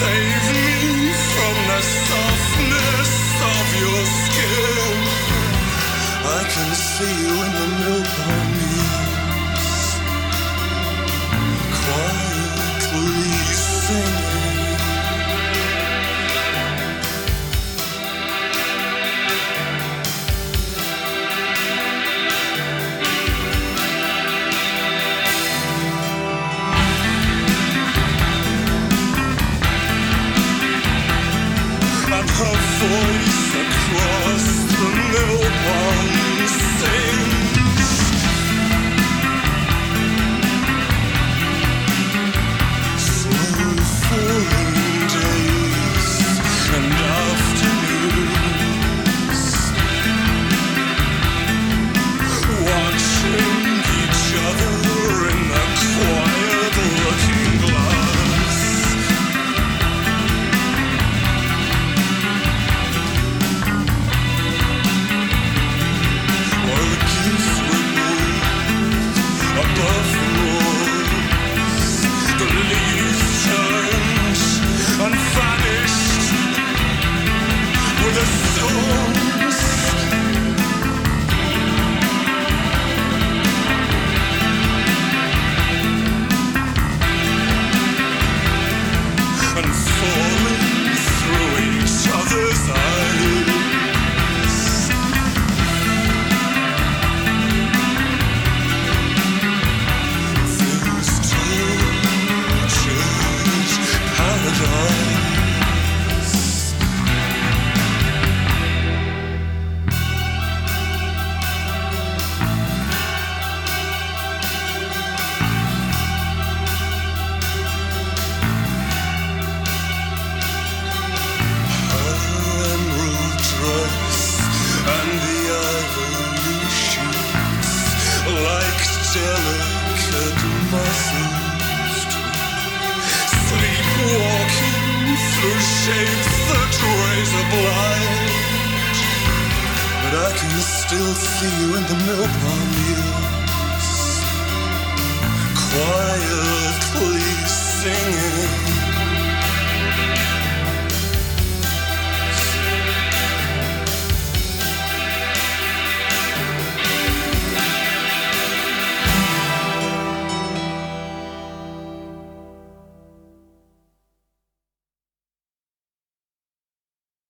save me from the softness of your skin. I can see you in the milk muse, voice across the pond sings. against the trace of light. But I can still see you in the mill pond quietly singing.